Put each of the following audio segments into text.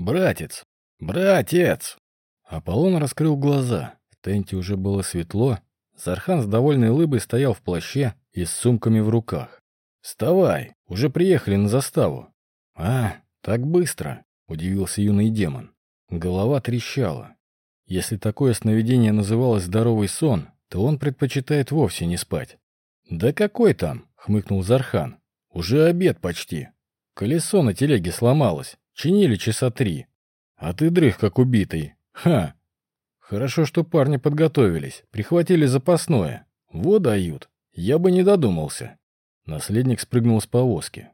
«Братец! Братец!» Аполлон раскрыл глаза. В тенте уже было светло. Зархан с довольной улыбой стоял в плаще и с сумками в руках. «Вставай! Уже приехали на заставу!» «А, так быстро!» — удивился юный демон. Голова трещала. Если такое сновидение называлось «здоровый сон», то он предпочитает вовсе не спать. «Да какой там?» — хмыкнул Зархан. «Уже обед почти. Колесо на телеге сломалось. Чинили часа три. А ты дрых, как убитый. Ха! Хорошо, что парни подготовились. Прихватили запасное. Вот дают. Я бы не додумался». Наследник спрыгнул с повозки.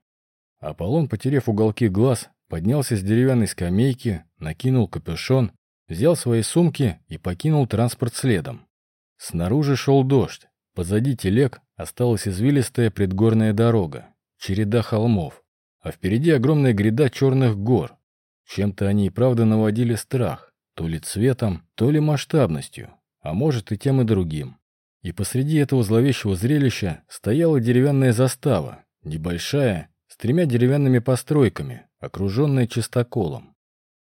Аполлон, потеряв уголки глаз, поднялся с деревянной скамейки, накинул капюшон, взял свои сумки и покинул транспорт следом. Снаружи шел дождь. Позади телег осталась извилистая предгорная дорога, череда холмов, а впереди огромная гряда черных гор. Чем-то они и правда наводили страх, то ли цветом, то ли масштабностью, а может и тем и другим. И посреди этого зловещего зрелища стояла деревянная застава, небольшая, с тремя деревянными постройками, окруженная чистоколом.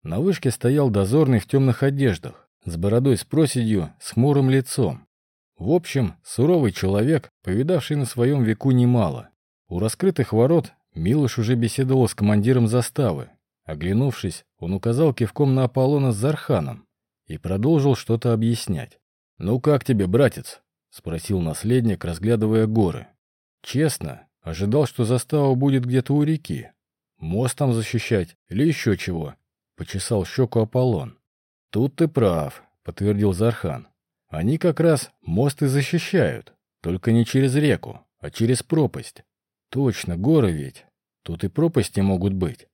На вышке стоял дозорный в темных одеждах, с бородой с проседью, с хмурым лицом. В общем, суровый человек, повидавший на своем веку немало. У раскрытых ворот Милош уже беседовал с командиром заставы. Оглянувшись, он указал кивком на Аполлона с Зарханом и продолжил что-то объяснять. «Ну как тебе, братец?» — спросил наследник, разглядывая горы. «Честно, ожидал, что застава будет где-то у реки. Мост там защищать или еще чего?» — почесал щеку Аполлон. «Тут ты прав», — подтвердил Зархан. «Они как раз мост и защищают, только не через реку, а через пропасть. Точно, горы ведь. Тут и пропасти могут быть.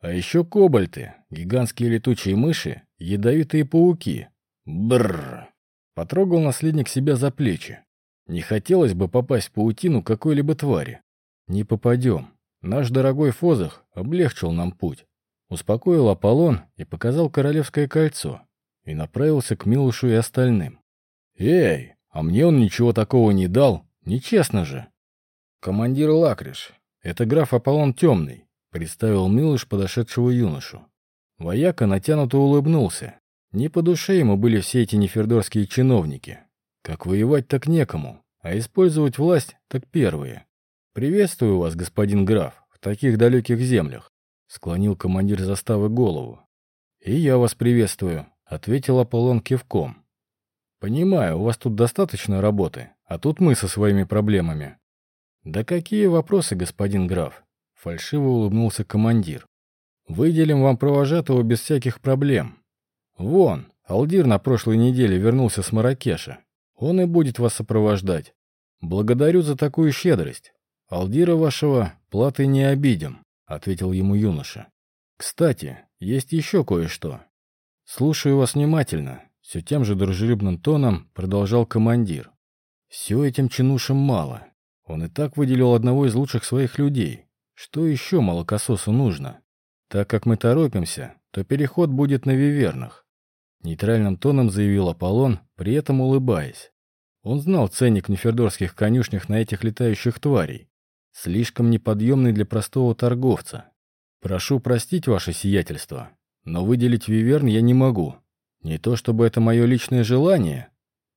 А еще кобальты, гигантские летучие мыши, ядовитые пауки. Бррр. Потрогал наследник себя за плечи. Не хотелось бы попасть в паутину какой-либо твари. Не попадем. Наш дорогой Фозах облегчил нам путь. Успокоил Аполлон и показал королевское кольцо. И направился к Милушу и остальным. «Эй, а мне он ничего такого не дал. Нечестно же!» «Командир Лакриш, это граф Аполлон Темный», — представил Милуш подошедшего юношу. Вояка натянуто улыбнулся. Не по душе ему были все эти нефердорские чиновники. Как воевать так некому, а использовать власть так первые. «Приветствую вас, господин граф, в таких далеких землях», — склонил командир заставы голову. «И я вас приветствую», — ответил Аполлон кивком. «Понимаю, у вас тут достаточно работы, а тут мы со своими проблемами. «Да какие вопросы, господин граф?» — фальшиво улыбнулся командир. «Выделим вам провожатого без всяких проблем. Вон, Алдир на прошлой неделе вернулся с Маракеша. Он и будет вас сопровождать. Благодарю за такую щедрость. Алдира вашего платы не обидим», — ответил ему юноша. «Кстати, есть еще кое-что. Слушаю вас внимательно», — все тем же дружелюбным тоном продолжал командир. «Все этим чинушам мало. Он и так выделил одного из лучших своих людей. Что еще молокососу нужно? Так как мы торопимся, то переход будет на вивернах. Нейтральным тоном заявил Аполлон, при этом улыбаясь. Он знал ценник в нефердорских конюшнях на этих летающих тварей. Слишком неподъемный для простого торговца. Прошу простить ваше сиятельство, но выделить виверн я не могу. Не то чтобы это мое личное желание.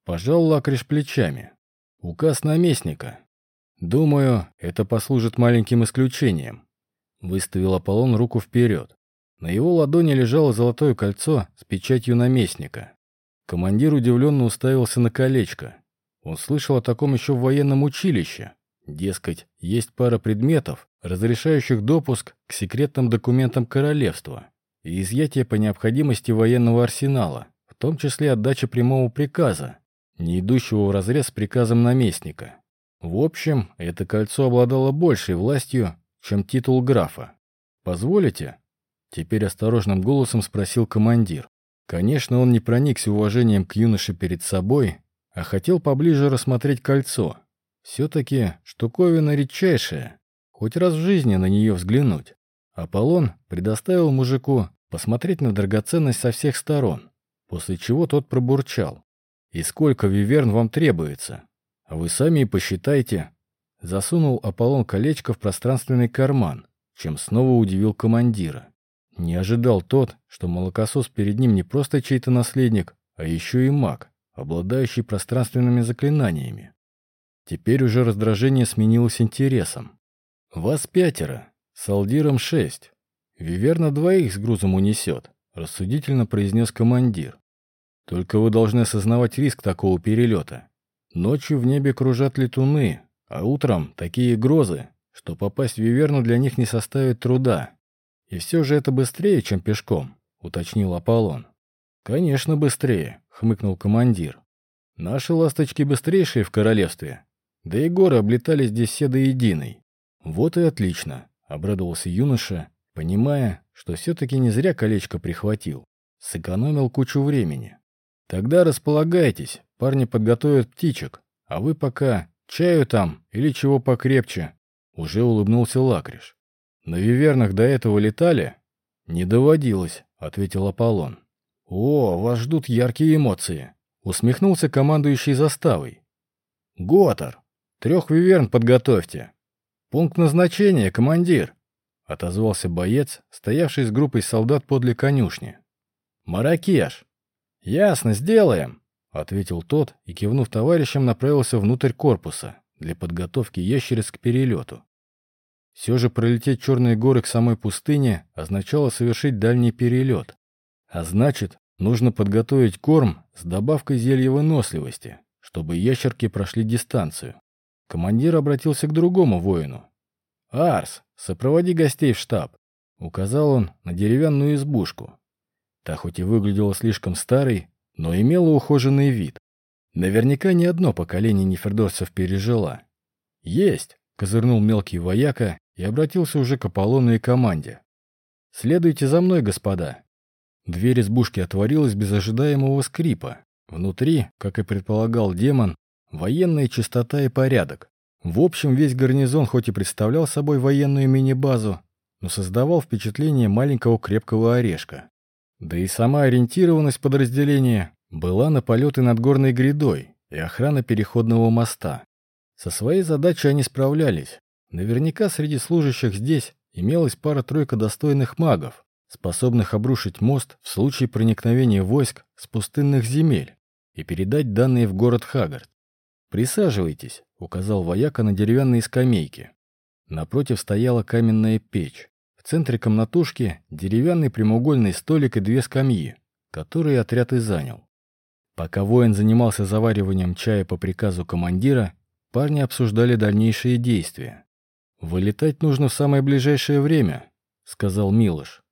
Пожал Лакриш плечами. Указ наместника. Думаю, это послужит маленьким исключением. Выставил Аполлон руку вперед. На его ладони лежало золотое кольцо с печатью наместника. Командир удивленно уставился на колечко. Он слышал о таком еще в военном училище. Дескать, есть пара предметов, разрешающих допуск к секретным документам королевства и изъятие по необходимости военного арсенала, в том числе отдача прямого приказа, не идущего вразрез с приказом наместника. В общем, это кольцо обладало большей властью, чем титул графа. «Позволите?» Теперь осторожным голосом спросил командир. Конечно, он не проникся уважением к юноше перед собой, а хотел поближе рассмотреть кольцо. Все-таки штуковина редчайшая, хоть раз в жизни на нее взглянуть. Аполлон предоставил мужику посмотреть на драгоценность со всех сторон, после чего тот пробурчал. «И сколько виверн вам требуется?» А вы сами и посчитайте. Засунул Аполлон колечко в пространственный карман, чем снова удивил командира. Не ожидал тот, что молокосос перед ним не просто чей-то наследник, а еще и маг, обладающий пространственными заклинаниями. Теперь уже раздражение сменилось интересом. «Вас пятеро, с Алдиром шесть. Виверна двоих с грузом унесет», — рассудительно произнес командир. «Только вы должны осознавать риск такого перелета. Ночью в небе кружат летуны, а утром такие грозы, что попасть в Виверну для них не составит труда. И все же это быстрее, чем пешком», — уточнил Аполлон. «Конечно, быстрее», — хмыкнул командир. «Наши ласточки быстрейшие в королевстве. Да и горы облетали здесь все до единой. Вот и отлично», — обрадовался юноша, понимая, что все-таки не зря колечко прихватил. Сэкономил кучу времени. «Тогда располагайтесь, парни подготовят птичек, а вы пока чаю там или чего покрепче», — уже улыбнулся Лакриш. «На вивернах до этого летали?» «Не доводилось», — ответил Аполлон. «О, вас ждут яркие эмоции», — усмехнулся командующий заставой. «Готор, трех виверн подготовьте». «Пункт назначения, командир», — отозвался боец, стоявший с группой солдат подле конюшни. «Маракеш». «Ясно, сделаем», — ответил тот и, кивнув товарищам, направился внутрь корпуса для подготовки ящериц к перелету. Все же пролететь черные горы к самой пустыне означало совершить дальний перелет. А значит, нужно подготовить корм с добавкой зелья выносливости, чтобы ящерки прошли дистанцию. Командир обратился к другому воину. «Арс, сопроводи гостей в штаб», — указал он на деревянную избушку. Та хоть и выглядела слишком старой, но имела ухоженный вид. Наверняка ни одно поколение нефердорцев пережила. «Есть!» — козырнул мелкий вояка и обратился уже к Аполлону и команде. «Следуйте за мной, господа». Дверь избушки отворилась без ожидаемого скрипа. Внутри, как и предполагал демон, военная чистота и порядок. В общем, весь гарнизон хоть и представлял собой военную мини-базу, но создавал впечатление маленького крепкого орешка. Да и сама ориентированность подразделения была на полеты над горной грядой и охрана переходного моста. Со своей задачей они справлялись. Наверняка среди служащих здесь имелась пара-тройка достойных магов, способных обрушить мост в случае проникновения войск с пустынных земель и передать данные в город Хагард. «Присаживайтесь», — указал вояка на деревянные скамейки. Напротив стояла каменная печь. В центре комнатушки деревянный прямоугольный столик и две скамьи, которые отряд и занял. Пока воин занимался завариванием чая по приказу командира, парни обсуждали дальнейшие действия. «Вылетать нужно в самое ближайшее время», — сказал Милош.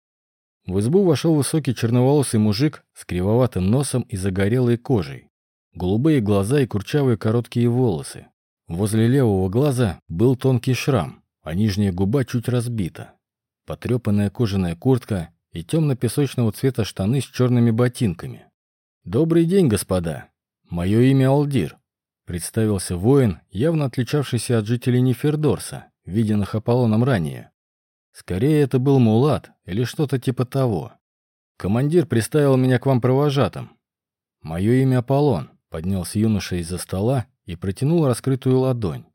В избу вошел высокий черноволосый мужик с кривоватым носом и загорелой кожей. Голубые глаза и курчавые короткие волосы. Возле левого глаза был тонкий шрам, а нижняя губа чуть разбита. Потрепанная кожаная куртка и темно-песочного цвета штаны с черными ботинками. «Добрый день, господа. Мое имя Алдир», — представился воин, явно отличавшийся от жителей Нефердорса виденных Аполлоном ранее. Скорее, это был Мулат или что-то типа того. Командир приставил меня к вам провожатым. Мое имя Аполлон, поднялся юноша из-за стола и протянул раскрытую ладонь.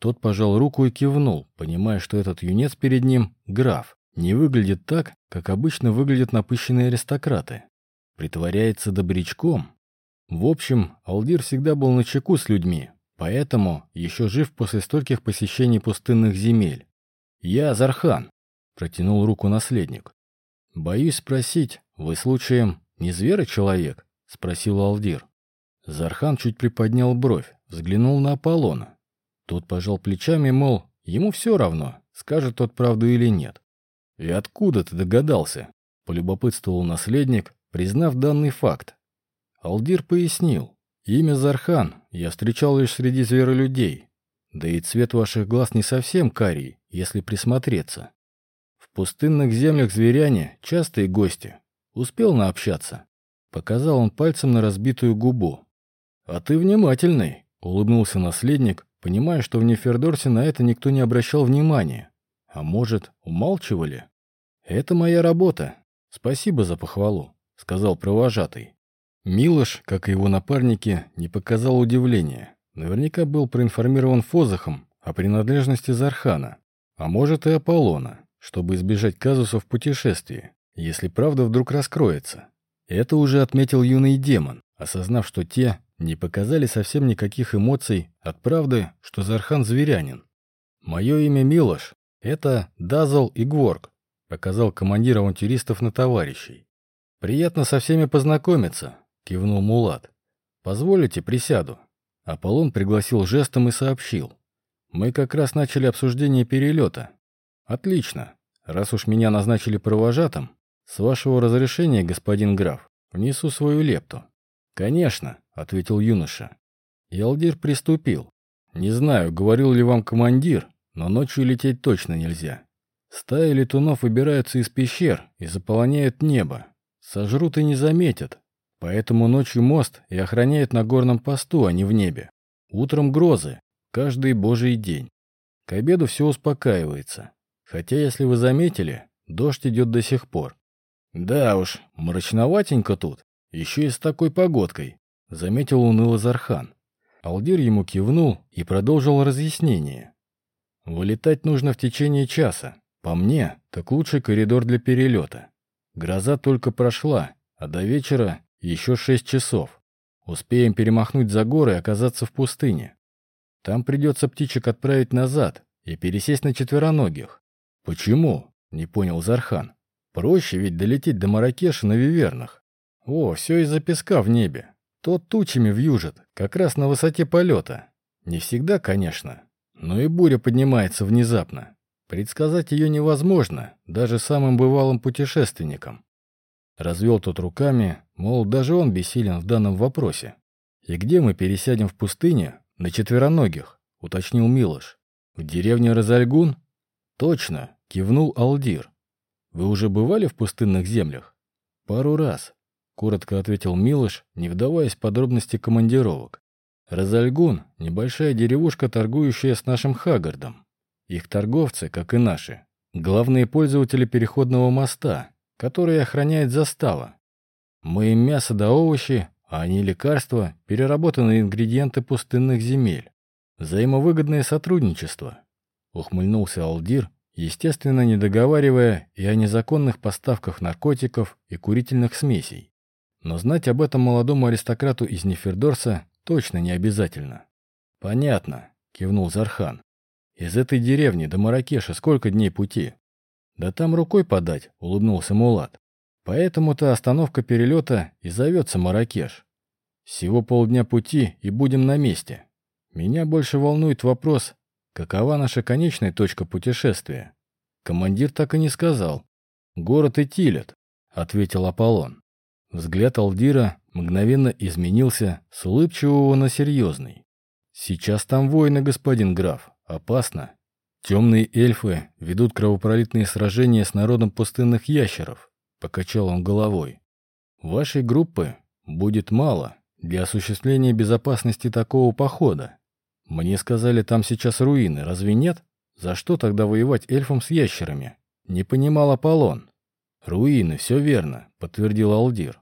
Тот пожал руку и кивнул, понимая, что этот юнец перед ним — граф. Не выглядит так, как обычно выглядят напыщенные аристократы. Притворяется добрячком. В общем, Алдир всегда был на чеку с людьми, Поэтому еще жив после стольких посещений пустынных земель. Я Зархан, протянул руку наследник. Боюсь спросить, вы случаем не зверочеловек? Спросил Алдир. Зархан чуть приподнял бровь, взглянул на Аполлона. Тот пожал плечами, мол, ему все равно, скажет тот правду или нет. «И откуда ты догадался?» — полюбопытствовал наследник, признав данный факт. Алдир пояснил. Имя Зархан я встречал лишь среди зверолюдей. Да и цвет ваших глаз не совсем карий, если присмотреться. В пустынных землях зверяне — частые гости. Успел наобщаться. Показал он пальцем на разбитую губу. «А ты внимательный», — улыбнулся наследник, понимая, что в Нефердорсе на это никто не обращал внимания. А может, умалчивали? «Это моя работа. Спасибо за похвалу», — сказал провожатый. Милош, как и его напарники, не показал удивления. Наверняка был проинформирован Фозахом о принадлежности Зархана, а может и Аполлона, чтобы избежать казусов в путешествии. если правда вдруг раскроется. Это уже отметил юный демон, осознав, что те не показали совсем никаких эмоций от правды, что Зархан зверянин. «Мое имя Милош. Это Дазл и Гворк», — показал командир авантюристов на товарищей. «Приятно со всеми познакомиться», — кивнул Мулат. «Позволите, присяду». Аполлон пригласил жестом и сообщил. «Мы как раз начали обсуждение перелета». «Отлично. Раз уж меня назначили провожатым, с вашего разрешения, господин граф, внесу свою лепту». «Конечно», — ответил юноша. Ялдир приступил. «Не знаю, говорил ли вам командир, но ночью лететь точно нельзя. Стаи летунов выбираются из пещер и заполоняют небо. Сожрут и не заметят. Поэтому ночью мост и охраняют на горном посту, а не в небе. Утром грозы. Каждый божий день. К обеду все успокаивается. Хотя, если вы заметили, дождь идет до сих пор. Да уж, мрачноватенько тут. Еще и с такой погодкой. Заметил уныло Зархан. Алдир ему кивнул и продолжил разъяснение. Вылетать нужно в течение часа. По мне, так лучший коридор для перелета. Гроза только прошла, а до вечера еще шесть часов. Успеем перемахнуть за горы и оказаться в пустыне. Там придется птичек отправить назад и пересесть на четвероногих. Почему? Не понял Зархан. Проще ведь долететь до Маракеша на Вивернах. О, все из-за песка в небе. Тот тучами вьюжит, как раз на высоте полета. Не всегда, конечно, но и буря поднимается внезапно. Предсказать ее невозможно, даже самым бывалым путешественникам. Развел тот руками, мол, даже он бессилен в данном вопросе. «И где мы пересядем в пустыне? На четвероногих», — уточнил Милош. «В деревне Розальгун?» «Точно», — кивнул Алдир. «Вы уже бывали в пустынных землях?» «Пару раз», — коротко ответил Милош, не вдаваясь в подробности командировок. «Розальгун — небольшая деревушка, торгующая с нашим Хагардом. Их торговцы, как и наши, главные пользователи переходного моста, который охраняет застава. Мы им мясо да овощи, а они лекарства, переработанные ингредиенты пустынных земель. Взаимовыгодное сотрудничество. Ухмыльнулся Алдир, естественно, не договаривая и о незаконных поставках наркотиков и курительных смесей. Но знать об этом молодому аристократу из Нефердорса точно не обязательно. «Понятно», — кивнул Зархан. Из этой деревни до Маракеша сколько дней пути? Да там рукой подать, улыбнулся Мулат. Поэтому-то остановка перелета и зовется Маракеш. Всего полдня пути и будем на месте. Меня больше волнует вопрос, какова наша конечная точка путешествия? Командир так и не сказал. Город Итилет, ответил Аполлон. Взгляд Алдира мгновенно изменился с улыбчивого на серьезный. «Сейчас там воины, господин граф. Опасно. Темные эльфы ведут кровопролитные сражения с народом пустынных ящеров, покачал он головой. Вашей группы будет мало для осуществления безопасности такого похода. Мне сказали, там сейчас руины, разве нет? За что тогда воевать эльфам с ящерами? Не понимал Аполлон. Руины, все верно, подтвердил Алдир.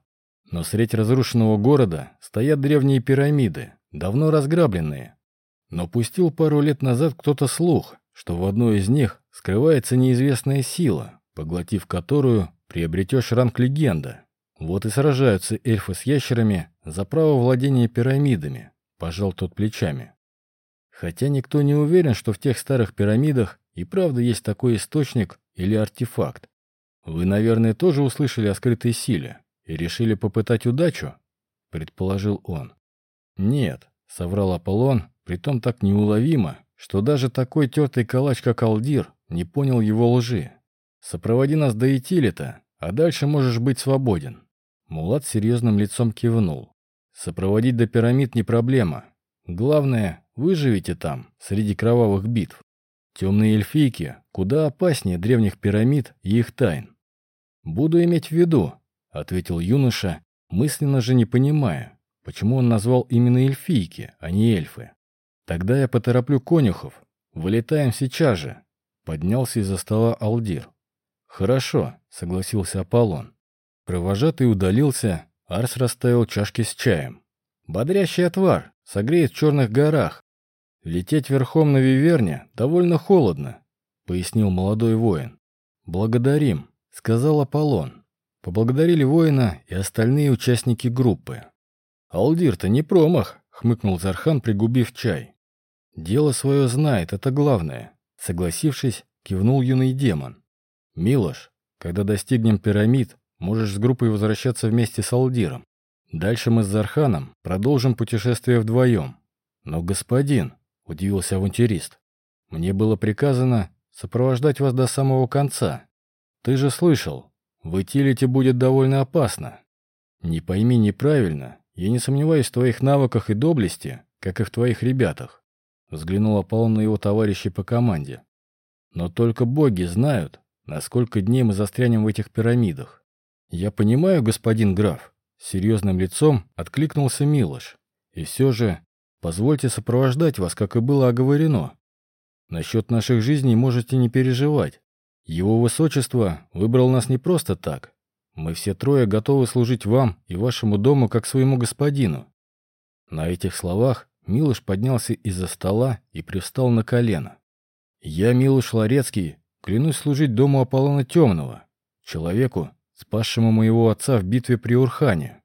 Но средь разрушенного города стоят древние пирамиды, давно разграбленные. Но пустил пару лет назад кто-то слух, что в одной из них скрывается неизвестная сила, поглотив которую приобретешь ранг легенда. Вот и сражаются эльфы с ящерами за право владения пирамидами, пожал тот плечами. Хотя никто не уверен, что в тех старых пирамидах и правда есть такой источник или артефакт. Вы, наверное, тоже услышали о скрытой силе и решили попытать удачу? Предположил он. Нет, соврал Аполлон, Притом так неуловимо, что даже такой тертый калач, как Алдир, не понял его лжи. «Сопроводи нас до Итилита, а дальше можешь быть свободен». Мулат серьезным лицом кивнул. «Сопроводить до пирамид не проблема. Главное, выживите там, среди кровавых битв. Темные эльфийки куда опаснее древних пирамид и их тайн». «Буду иметь в виду», — ответил юноша, мысленно же не понимая, почему он назвал именно эльфийки, а не эльфы. Тогда я потороплю конюхов. Вылетаем сейчас же. Поднялся из-за стола Алдир. Хорошо, согласился Аполлон. Провожатый удалился, Арс расставил чашки с чаем. Бодрящий отвар, согреет в черных горах. Лететь верхом на Виверне довольно холодно, пояснил молодой воин. Благодарим, сказал Аполлон. поблагодарили воина и остальные участники группы. «Алдир-то не промах», — хмыкнул Зархан, пригубив чай. «Дело свое знает, это главное», — согласившись, кивнул юный демон. «Милош, когда достигнем пирамид, можешь с группой возвращаться вместе с Алдиром. Дальше мы с Зарханом продолжим путешествие вдвоем. Но, господин, — удивился авантюрист, — мне было приказано сопровождать вас до самого конца. Ты же слышал, в Итилите будет довольно опасно. Не пойми неправильно, я не сомневаюсь в твоих навыках и доблести, как и в твоих ребятах. Взглянул Аполлон на его товарищей по команде. Но только боги знают, на сколько дней мы застрянем в этих пирамидах. Я понимаю, господин граф, серьезным лицом откликнулся Милош. И все же, позвольте сопровождать вас, как и было оговорено. Насчет наших жизней можете не переживать. Его высочество выбрал нас не просто так. Мы все трое готовы служить вам и вашему дому как своему господину». На этих словах Милош поднялся из-за стола и привстал на колено. «Я, Милош Ларецкий, клянусь служить дому Аполлона Темного, человеку, спасшему моего отца в битве при Урхане».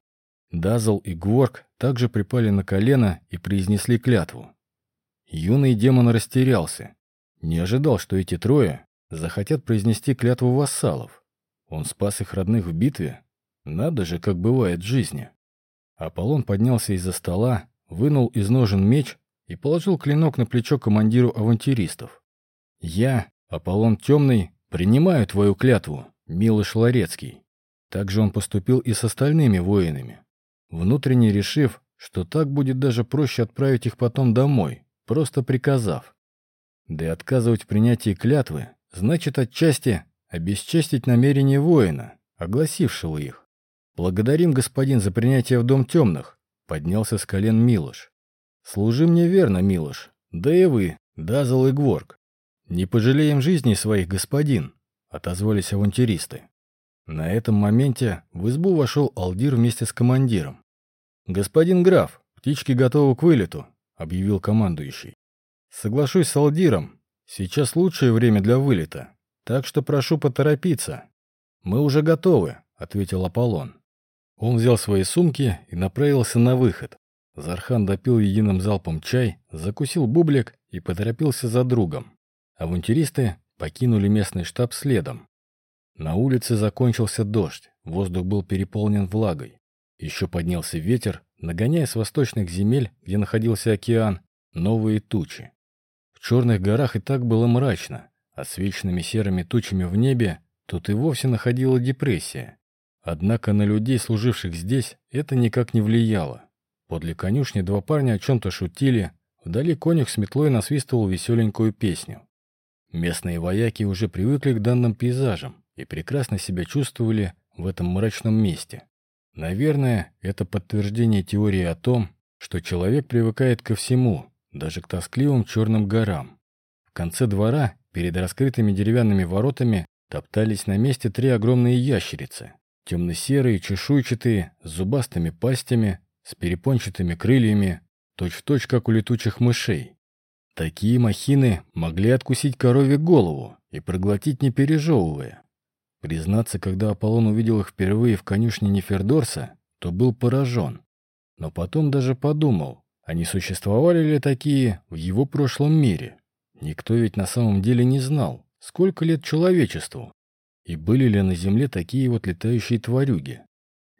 Дазл и Гворк также припали на колено и произнесли клятву. Юный демон растерялся. Не ожидал, что эти трое захотят произнести клятву вассалов. Он спас их родных в битве? Надо же, как бывает в жизни. Аполлон поднялся из-за стола, вынул из ножен меч и положил клинок на плечо командиру авантюристов. «Я, Аполлон Темный, принимаю твою клятву, Милыш Ларецкий». Так он поступил и с остальными воинами, внутренне решив, что так будет даже проще отправить их потом домой, просто приказав. Да и отказывать в принятии клятвы значит отчасти обесчестить намерение воина, огласившего их. «Благодарим, господин, за принятие в Дом Темных», — поднялся с колен Милош. «Служи мне верно, Милош, да и вы, Дазл и Гворк. Не пожалеем жизни своих, господин», — отозвались авантюристы. На этом моменте в избу вошел Алдир вместе с командиром. «Господин граф, птички готовы к вылету», — объявил командующий. «Соглашусь с Алдиром, Сейчас лучшее время для вылета, так что прошу поторопиться. Мы уже готовы, ответил Аполлон. Он взял свои сумки и направился на выход. Зархан допил единым залпом чай, закусил бублик и поторопился за другом. Авантюристы покинули местный штаб следом. На улице закончился дождь, воздух был переполнен влагой. Еще поднялся ветер, нагоняя с восточных земель, где находился океан, новые тучи черных горах и так было мрачно, а с вечными серыми тучами в небе тут и вовсе находила депрессия. Однако на людей, служивших здесь, это никак не влияло. Подле конюшни два парня о чем-то шутили, вдали конюх с метлой насвистывал веселенькую песню. Местные вояки уже привыкли к данным пейзажам и прекрасно себя чувствовали в этом мрачном месте. Наверное, это подтверждение теории о том, что человек привыкает ко всему, даже к тоскливым черным горам. В конце двора, перед раскрытыми деревянными воротами, топтались на месте три огромные ящерицы. Темно-серые, чешуйчатые, с зубастыми пастями, с перепончатыми крыльями, точь-в-точь, точь, как у летучих мышей. Такие махины могли откусить корове голову и проглотить, не пережевывая. Признаться, когда Аполлон увидел их впервые в конюшне Нефердорса, то был поражен. Но потом даже подумал, а не существовали ли такие в его прошлом мире? Никто ведь на самом деле не знал, сколько лет человечеству. И были ли на Земле такие вот летающие тварюги?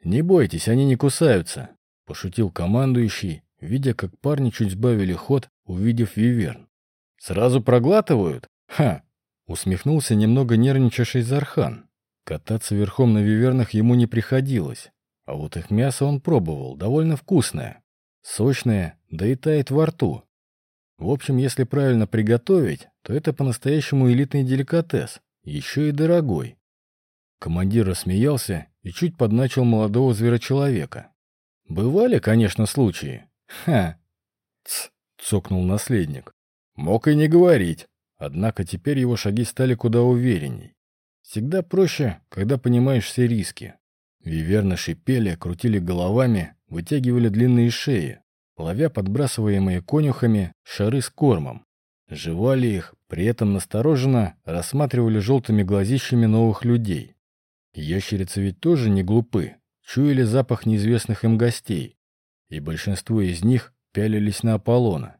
«Не бойтесь, они не кусаются», — пошутил командующий, видя, как парни чуть сбавили ход, увидев виверн. «Сразу проглатывают? Ха!» — усмехнулся немного нервничавший Зархан. Кататься верхом на вивернах ему не приходилось, а вот их мясо он пробовал, довольно вкусное. Сочное, да и тает во рту. В общем, если правильно приготовить, то это по-настоящему элитный деликатес, еще и дорогой. Командир рассмеялся и чуть подначил молодого зверочеловека. Бывали, конечно, случаи. Ха! Ц! цокнул наследник. Мог и не говорить. Однако теперь его шаги стали куда уверенней. Всегда проще, когда понимаешь все риски. Виверны шипели, крутили головами, вытягивали длинные шеи, ловя подбрасываемые конюхами шары с кормом. Жевали их, при этом настороженно рассматривали желтыми глазищами новых людей. Ящерицы ведь тоже не глупы, чуяли запах неизвестных им гостей, и большинство из них пялились на Аполлона.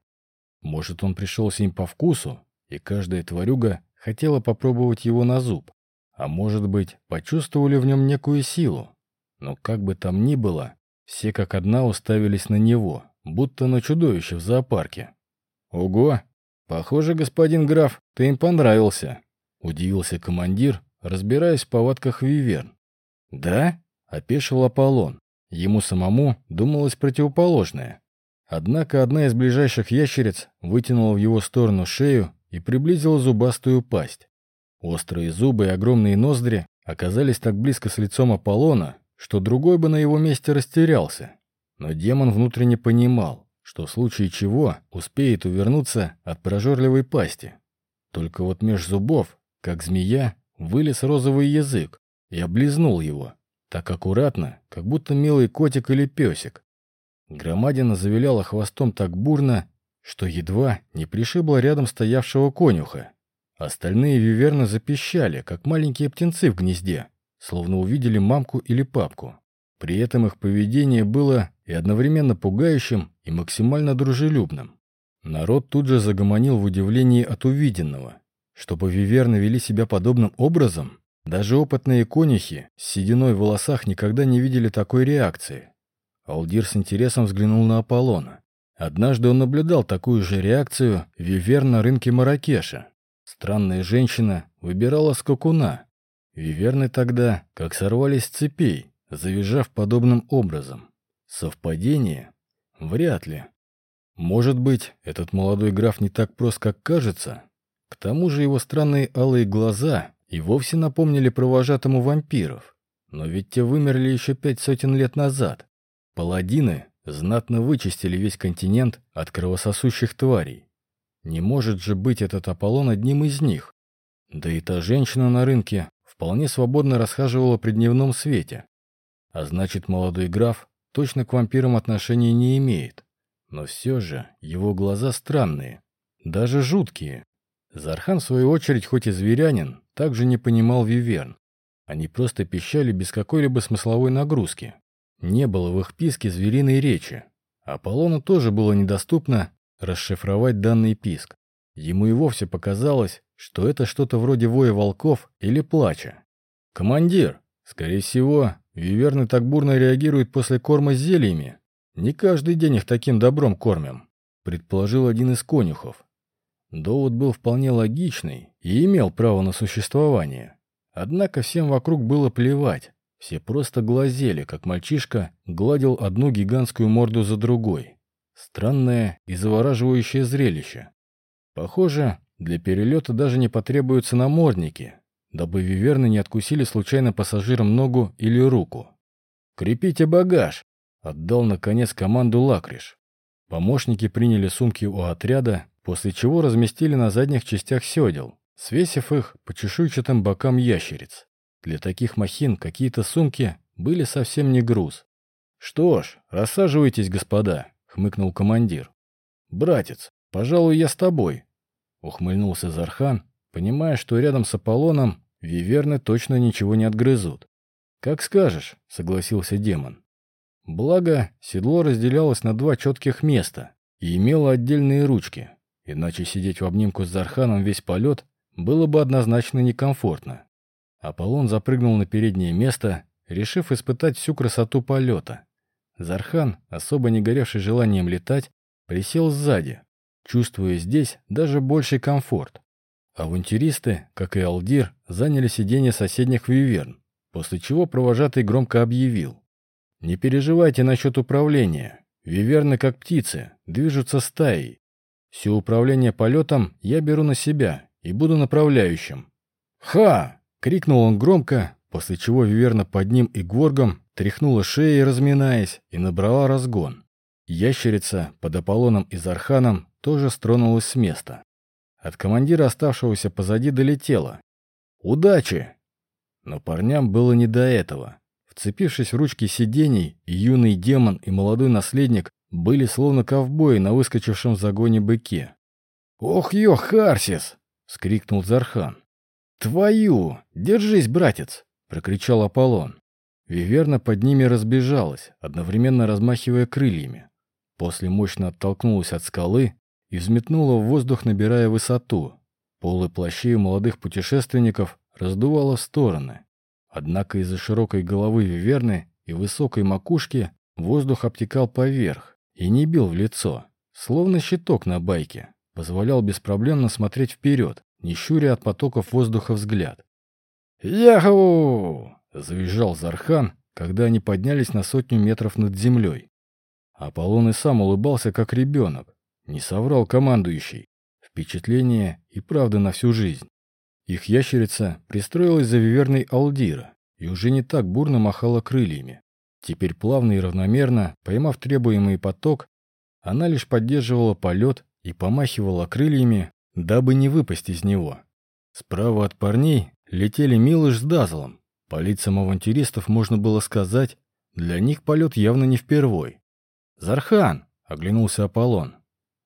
Может, он пришелся им по вкусу, и каждая тварюга хотела попробовать его на зуб, а может быть, почувствовали в нем некую силу. Но как бы там ни было, все как одна уставились на него, будто на чудовище в зоопарке. «Ого! Похоже, господин граф, ты им понравился!» — удивился командир, разбираясь в повадках виверн. «Да?» — опешил Аполлон. Ему самому думалось противоположное. Однако одна из ближайших ящериц вытянула в его сторону шею и приблизила зубастую пасть. Острые зубы и огромные ноздри оказались так близко с лицом Аполлона, что другой бы на его месте растерялся. Но демон внутренне понимал, что в случае чего успеет увернуться от прожорливой пасти. Только вот меж зубов, как змея, вылез розовый язык и облизнул его, так аккуратно, как будто милый котик или песик. Громадина завиляла хвостом так бурно, что едва не пришибла рядом стоявшего конюха. Остальные виверны запищали, как маленькие птенцы в гнезде, словно увидели мамку или папку. При этом их поведение было и одновременно пугающим, и максимально дружелюбным. Народ тут же загомонил в удивлении от увиденного. Чтобы виверны вели себя подобным образом, даже опытные конюхи с сединой в волосах никогда не видели такой реакции. Алдир с интересом взглянул на Аполлона. Однажды он наблюдал такую же реакцию виверн на рынке Маракеша. Странная женщина выбирала скакуна. Виверны тогда как сорвались с цепей, завизжав подобным образом. Совпадение? Вряд ли. Может быть, этот молодой граф не так прост, как кажется? К тому же его странные алые глаза и вовсе напомнили провожатому вампиров. Но ведь те вымерли еще пять сотен лет назад. Паладины знатно вычистили весь континент от кровососущих тварей. Не может же быть этот Аполлон одним из них. Да и та женщина на рынке вполне свободно расхаживала при дневном свете. А значит, молодой граф точно к вампирам отношения не имеет. Но все же его глаза странные, даже жуткие. Зархан, в свою очередь, хоть и зверянин, также не понимал виверн. Они просто пищали без какой-либо смысловой нагрузки. Не было в их писке звериной речи. Аполлону тоже было недоступно расшифровать данный писк. Ему и вовсе показалось, что это что-то вроде воя волков или плача. «Командир, скорее всего, виверны так бурно реагируют после корма с зельями. Не каждый день их таким добром кормим», — предположил один из конюхов. Довод был вполне логичный и имел право на существование. Однако всем вокруг было плевать. Все просто глазели, как мальчишка гладил одну гигантскую морду за другой. Странное и завораживающее зрелище. Похоже, для перелета даже не потребуются намордники, дабы виверны не откусили случайно пассажирам ногу или руку. «Крепите багаж!» — отдал наконец команду Лакриш. Помощники приняли сумки у отряда после чего разместили на задних частях седел, свесив их по чешуйчатым бокам ящериц. Для таких махин какие-то сумки были совсем не груз. «Что ж, рассаживайтесь, господа», — хмыкнул командир. «Братец, пожалуй, я с тобой», — ухмыльнулся Зархан, понимая, что рядом с Аполлоном виверны точно ничего не отгрызут. «Как скажешь», — согласился демон. Благо, седло разделялось на два четких места и имело отдельные ручки, Иначе сидеть в обнимку с Зарханом весь полет было бы однозначно некомфортно. Аполлон запрыгнул на переднее место, решив испытать всю красоту полета. Зархан, особо не горевший желанием летать, присел сзади, чувствуя здесь даже больший комфорт. Авантюристы, как и Алдир, заняли сиденье соседних виверн, после чего провожатый громко объявил. «Не переживайте насчет управления. Виверны, как птицы, движутся стаей. Все управление полетом я беру на себя и буду направляющим. «Ха!» — крикнул он громко, после чего Виверна под ним и Гворгом тряхнула шеей, разминаясь, и набрала разгон. Ящерица под Аполлоном и Зарханом тоже стронулась с места. От командира, оставшегося позади, долетела. «Удачи!» Но парням было не до этого. Вцепившись в ручки сидений, юный демон и молодой наследник были словно ковбои на выскочившем в загоне быке. «Ох, ё, Харсис!» — скрикнул Зархан. «Твою! Держись, братец!» — прокричал Аполлон. Виверна под ними разбежалась, одновременно размахивая крыльями. После мощно оттолкнулась от скалы и взметнула в воздух, набирая высоту. Полы плащей молодых путешественников раздувало в стороны. Однако из-за широкой головы Виверны и высокой макушки воздух обтекал поверх и не бил в лицо, словно щиток на байке, позволял беспроблемно смотреть вперед, не щуря от потоков воздуха взгляд. «Яху!» — завизжал Зархан, когда они поднялись на сотню метров над землей. Аполлон и сам улыбался, как ребенок. Не соврал командующий. Впечатление и правда на всю жизнь. Их ящерица пристроилась за виверной Алдира и уже не так бурно махала крыльями. Теперь плавно и равномерно, поймав требуемый поток, она лишь поддерживала полет и помахивала крыльями, дабы не выпасть из него. Справа от парней летели Милыш с Дазлом. По лицам авантюристов можно было сказать, для них полет явно не впервой. «Зархан!» — оглянулся Аполлон.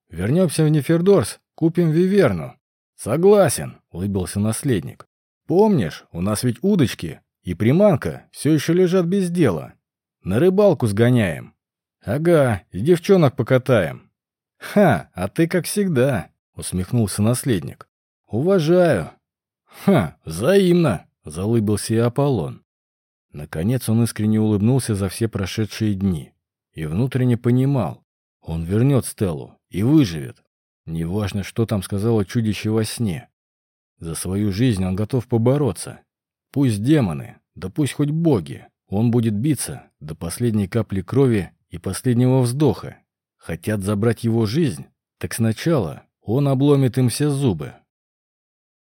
«Вернемся в Нефердорс, купим Виверну». «Согласен», — улыбился наследник. «Помнишь, у нас ведь удочки и приманка все еще лежат без дела. На рыбалку сгоняем». «Ага, и девчонок покатаем». «Ха, а ты как всегда», — усмехнулся наследник. «Уважаю». «Ха, взаимно», — залыбился и Аполлон. Наконец он искренне улыбнулся за все прошедшие дни и внутренне понимал, он вернет Стеллу и выживет. Неважно, что там сказала чудище во сне. За свою жизнь он готов побороться. Пусть демоны, да пусть хоть боги, он будет биться до последней капли крови и последнего вздоха. Хотят забрать его жизнь? Так сначала он обломит им все зубы,